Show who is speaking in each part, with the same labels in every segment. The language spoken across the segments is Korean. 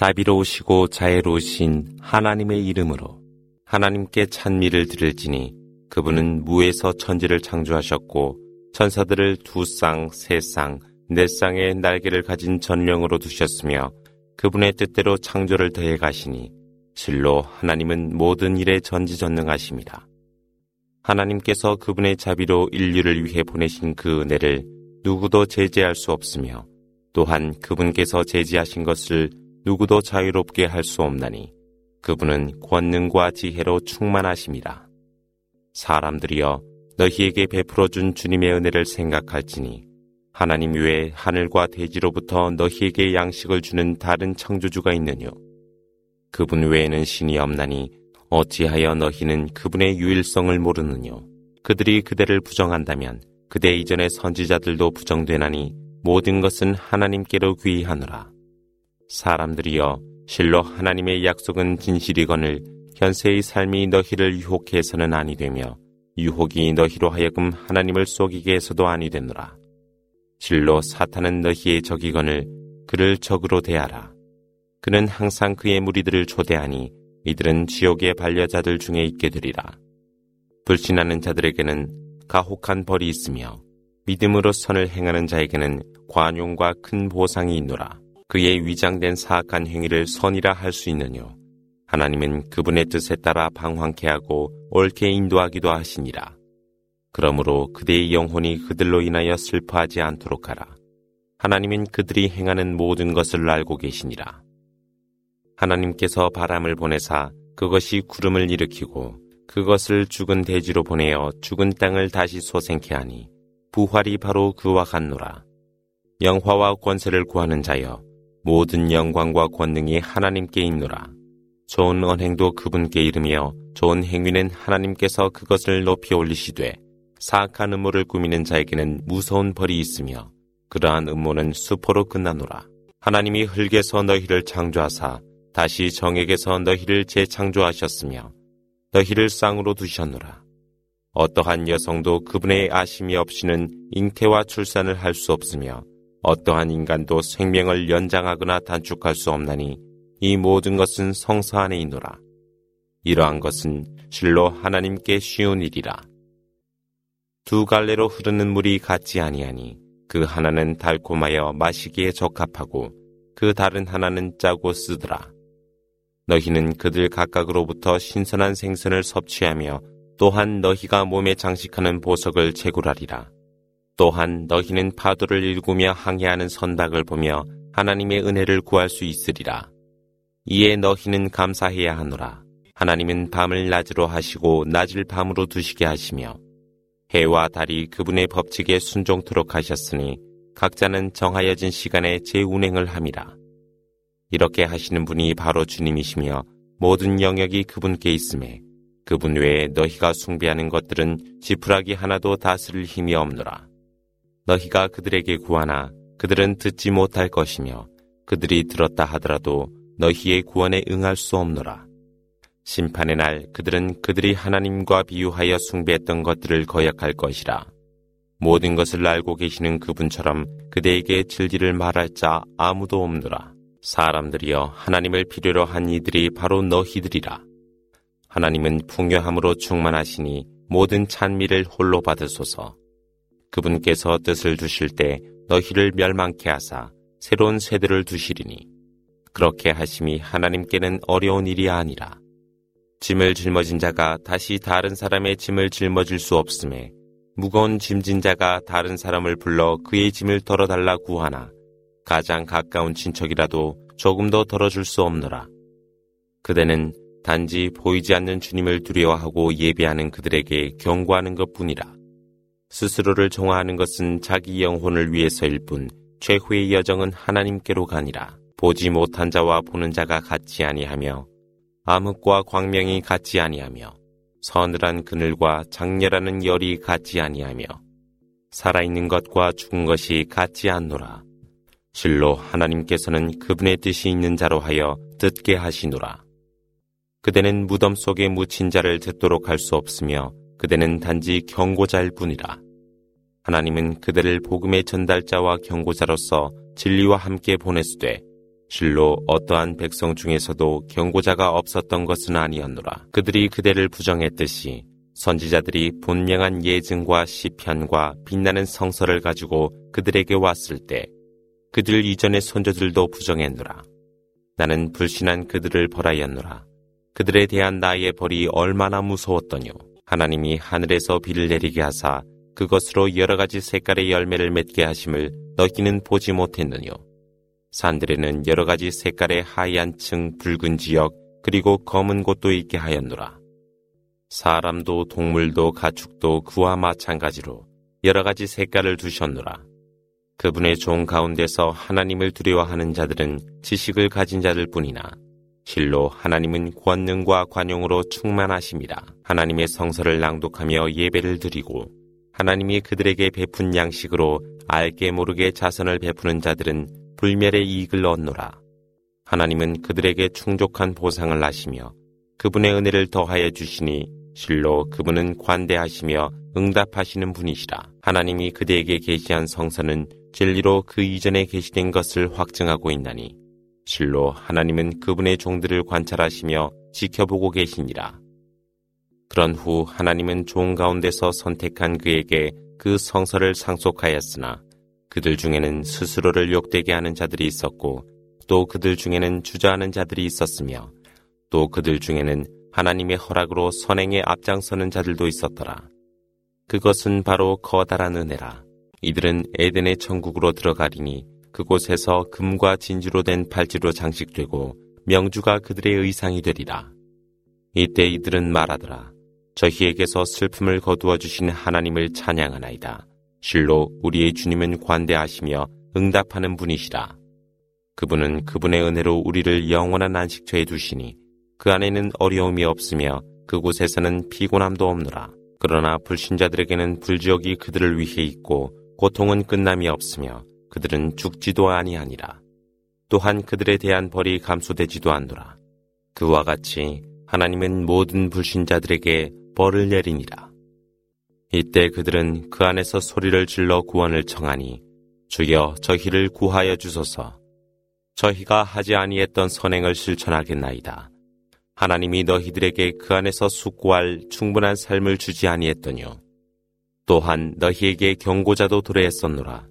Speaker 1: 자비로우시고 자애로우신 하나님의 이름으로 하나님께 찬미를 드릴지니 그분은 무에서 천지를 창조하셨고 천사들을 두 쌍, 세 쌍, 네 쌍의 날개를 가진 전령으로 두셨으며 그분의 뜻대로 창조를 더해 가시니 실로 하나님은 모든 일에 전지전능하십니다. 하나님께서 그분의 자비로 인류를 위해 보내신 그 은혜를 누구도 제재할 수 없으며 또한 그분께서 제지하신 것을 누구도 자유롭게 할 수 없나니 그분은 권능과 지혜로 충만하십니다. 사람들이여 너희에게 베풀어 준 주님의 은혜를 생각할지니 하나님 외에 하늘과 대지로부터 너희에게 양식을 주는 다른 창조주가 있느뇨. 그분 외에는 신이 없나니 어찌하여 너희는 그분의 유일성을 모르느뇨. 그들이 그대를 부정한다면 그대 이전의 선지자들도 부정되나니 모든 것은 하나님께로 귀하노라. 사람들이여 실로 하나님의 약속은 진실이거늘 현세의 삶이 너희를 유혹해서는 아니 되며 유혹이 너희로 하여금 하나님을 속이게 해서도 아니 되노라. 실로 사탄은 너희의 적이거늘 그를 적으로 대하라. 그는 항상 그의 무리들을 초대하니 이들은 지옥의 반려자들 중에 있게 되리라. 불신하는 자들에게는 가혹한 벌이 있으며 믿음으로 선을 행하는 자에게는 관용과 큰 보상이 있노라. 그의 위장된 사악한 행위를 선이라 할 수 있느뇨. 하나님은 그분의 뜻에 따라 방황케 하고 옳게 인도하기도 하시니라. 그러므로 그대의 영혼이 그들로 인하여 슬퍼하지 않도록 하라. 하나님은 그들이 행하는 모든 것을 알고 계시니라. 하나님께서 바람을 보내사 그것이 구름을 일으키고 그것을 죽은 대지로 보내어 죽은 땅을 다시 소생케 하니 부활이 바로 그와 같노라. 영화와 권세를 구하는 자여 모든 영광과 권능이 하나님께 있노라. 좋은 언행도 그분께 이르며 좋은 행위는 하나님께서 그것을 높이 올리시되 사악한 음모를 꾸미는 자에게는 무서운 벌이 있으며 그러한 음모는 수포로 끝나노라. 하나님이 흙에서 너희를 창조하사 다시 정액에서 너희를 재창조하셨으며 너희를 쌍으로 두셨노라. 어떠한 여성도 그분의 아심이 없이는 잉태와 출산을 할 수 없으며 어떠한 인간도 생명을 연장하거나 단축할 수 없나니 이 모든 것은 성서 안에 있노라. 이러한 것은 실로 하나님께 쉬운 일이라. 두 갈래로 흐르는 물이 같지 아니하니 그 하나는 달콤하여 마시기에 적합하고 그 다른 하나는 짜고 쓰더라. 너희는 그들 각각으로부터 신선한 생선을 섭취하며 또한 너희가 몸에 장식하는 보석을 채굴하리라. 또한 너희는 파도를 일구며 항해하는 선박을 보며 하나님의 은혜를 구할 수 있으리라. 이에 너희는 감사해야 하노라. 하나님은 밤을 낮으로 하시고 낮을 밤으로 두시게 하시며 해와 달이 그분의 법칙에 순종토록 하셨으니 각자는 정하여진 시간에 제 운행을 함이라. 이렇게 하시는 분이 바로 주님이시며 모든 영역이 그분께 있음에 그분 외에 너희가 숭배하는 것들은 지푸라기 하나도 다스릴 힘이 없노라. 너희가 그들에게 구하나 그들은 듣지 못할 것이며 그들이 들었다 하더라도 너희의 구원에 응할 수 없노라. 심판의 날 그들은 그들이 하나님과 비유하여 숭배했던 것들을 거역할 것이라. 모든 것을 알고 계시는 그분처럼 그대에게 진리를 말할 자 아무도 없노라. 사람들이여 하나님을 필요로 한 이들이 바로 너희들이라. 하나님은 풍요함으로 충만하시니 모든 찬미를 홀로 받으소서. 그분께서 뜻을 두실 때 너희를 멸망케 하사 새로운 세대를 두시리니 그렇게 하심이 하나님께는 어려운 일이 아니라 짐을 짊어진 자가 다시 다른 사람의 짐을 짊어질 수 없음에 무거운 짐진 자가 다른 사람을 불러 그의 짐을 덜어달라 구하나 가장 가까운 친척이라도 조금 더 덜어줄 수 없노라. 그대는 단지 보이지 않는 주님을 두려워하고 예배하는 그들에게 경고하는 것 뿐이라. 스스로를 정화하는 것은 자기 영혼을 위해서일 뿐 최후의 여정은 하나님께로 가니라. 보지 못한 자와 보는 자가 같지 아니하며 암흑과 광명이 같지 아니하며 서늘한 그늘과 장렬하는 열이 같지 아니하며 살아있는 것과 죽은 것이 같지 않노라. 실로 하나님께서는 그분의 뜻이 있는 자로 하여 듣게 하시노라. 그대는 무덤 속에 묻힌 자를 듣도록 할 수 없으며 그대는 단지 경고자일 뿐이라. 하나님은 그들을 복음의 전달자와 경고자로서 진리와 함께 보내수되 실로 어떠한 백성 중에서도 경고자가 없었던 것은 아니었노라. 그들이 그대를 부정했듯이 선지자들이 분명한 예증과 시편과 빛나는 성서를 가지고 그들에게 왔을 때 그들 이전의 선조들도 부정했노라. 나는 불신한 그들을 벌하였노라. 그들에 대한 나의 벌이 얼마나 무서웠더뇨. 하나님이 하늘에서 비를 내리게 하사 그것으로 여러 가지 색깔의 열매를 맺게 하심을 너희는 보지 못했느뇨. 산들에는 여러 가지 색깔의 하얀 층, 붉은 지역, 그리고 검은 곳도 있게 하였노라. 사람도 동물도 가축도 그와 마찬가지로 여러 가지 색깔을 두셨노라. 그분의 종 가운데서 하나님을 두려워하는 자들은 지식을 가진 자들 뿐이나 실로 하나님은 권능과 관용으로 충만하십니다. 하나님의 성서를 낭독하며 예배를 드리고 하나님이 그들에게 베푼 양식으로 알게 모르게 자선을 베푸는 자들은 불멸의 이익을 얻노라. 하나님은 그들에게 충족한 보상을 하시며 그분의 은혜를 더하여 주시니 실로 그분은 관대하시며 응답하시는 분이시라. 하나님이 그대에게 계시한 성서는 진리로 그 이전에 계시된 것을 확증하고 있나니 실로 하나님은 그분의 종들을 관찰하시며 지켜보고 계시니라. 그런 후 하나님은 종 가운데서 선택한 그에게 그 성서를 상속하였으나 그들 중에는 스스로를 욕되게 하는 자들이 있었고 또 그들 중에는 주저하는 자들이 있었으며 또 그들 중에는 하나님의 허락으로 선행에 앞장서는 자들도 있었더라. 그것은 바로 커다란 은혜라. 이들은 에덴의 천국으로 들어가리니 그곳에서 금과 진주로 된 팔찌로 장식되고 명주가 그들의 의상이 되리라. 이때 이들은 말하더라. 저희에게서 슬픔을 거두어 주신 하나님을 찬양하나이다. 실로 우리의 주님은 관대하시며 응답하는 분이시라. 그분은 그분의 은혜로 우리를 영원한 안식처에 두시니 그 안에는 어려움이 없으며 그곳에서는 피곤함도 없노라. 그러나 불신자들에게는 불지옥이 그들을 위해 있고 고통은 끝남이 없으며 그들은 죽지도 아니하니라. 또한 그들에 대한 벌이 감소되지도 않노라. 그와 같이 하나님은 모든 불신자들에게 벌을 내리니라. 이때 그들은 그 안에서 소리를 질러 구원을 청하니 주여 저희를 구하여 주소서. 저희가 하지 아니했던 선행을 실천하겠나이다. 하나님이 너희들에게 그 안에서 숙고할 충분한 삶을 주지 아니했더뇨. 또한 너희에게 경고자도 도래했었노라.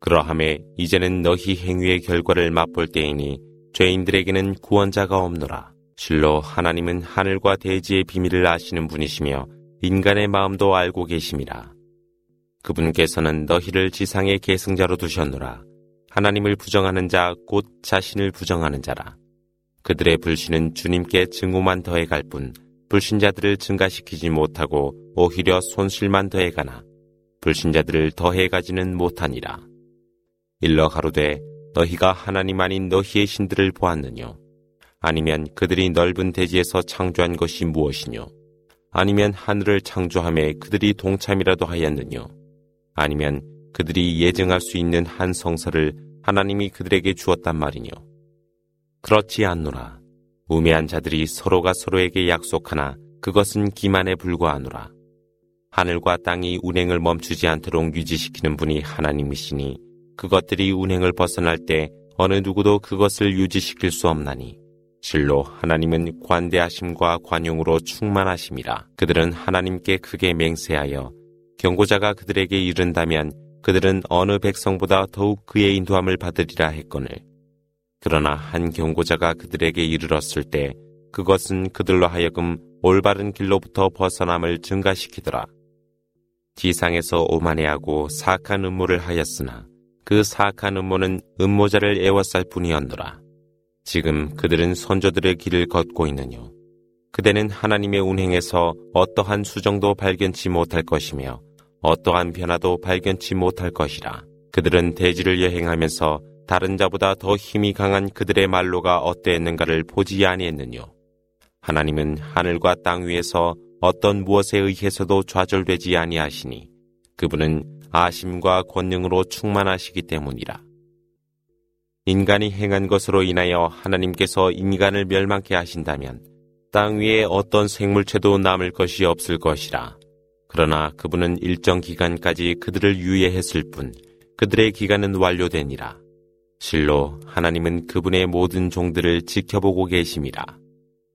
Speaker 1: 그러함에 이제는 너희 행위의 결과를 맛볼 때이니 죄인들에게는 구원자가 없노라. 실로 하나님은 하늘과 대지의 비밀을 아시는 분이시며 인간의 마음도 알고 계심이라. 그분께서는 너희를 지상의 계승자로 두셨노라. 하나님을 부정하는 자, 곧 자신을 부정하는 자라. 그들의 불신은 주님께 증오만 더해갈 뿐, 불신자들을 증가시키지 못하고 오히려 손실만 더해가나, 불신자들을 더해가지는 못하니라. 일러 가로되 너희가 하나님 아닌 너희의 신들을 보았느뇨? 아니면 그들이 넓은 대지에서 창조한 것이 무엇이뇨? 아니면 하늘을 창조함에 그들이 동참이라도 하였느뇨? 아니면 그들이 예증할 수 있는 한 성서를 하나님이 그들에게 주었단 말이뇨? 그렇지 않노라. 우매한 자들이 서로가 서로에게 약속하나 그것은 기만에 불과하노라. 하늘과 땅이 운행을 멈추지 않도록 유지시키는 분이 하나님이시니 그것들이 운행을 벗어날 때 어느 누구도 그것을 유지시킬 수 없나니 실로 하나님은 관대하심과 관용으로 충만하심이라. 그들은 하나님께 크게 맹세하여 경고자가 그들에게 이른다면 그들은 어느 백성보다 더욱 그의 인도함을 받으리라 했거늘. 그러나 한 경고자가 그들에게 이르렀을 때 그것은 그들로 하여금 올바른 길로부터 벗어남을 증가시키더라. 지상에서 오만해하고 사악한 음모를 하였으나 그 사악한 음모는 음모자를 애워쌀 뿐이었노라. 지금 그들은 선조들의 길을 걷고 있느뇨. 그대는 하나님의 운행에서 어떠한 수정도 발견치 못할 것이며 어떠한 변화도 발견치 못할 것이라. 그들은 대지를 여행하면서 다른 자보다 더 힘이 강한 그들의 말로가 어떠했는가를 보지 아니했느뇨. 하나님은 하늘과 땅 위에서 어떤 무엇에 의해서도 좌절되지 아니하시니 그분은 아심과 권능으로 충만하시기 때문이라. 인간이 행한 것으로 인하여 하나님께서 인간을 멸망케 하신다면 땅 위에 어떤 생물체도 남을 것이 없을 것이라. 그러나 그분은 일정 기간까지 그들을 유예했을 뿐 그들의 기간은 완료되니라. 실로 하나님은 그분의 모든 종들을 지켜보고 계심이라.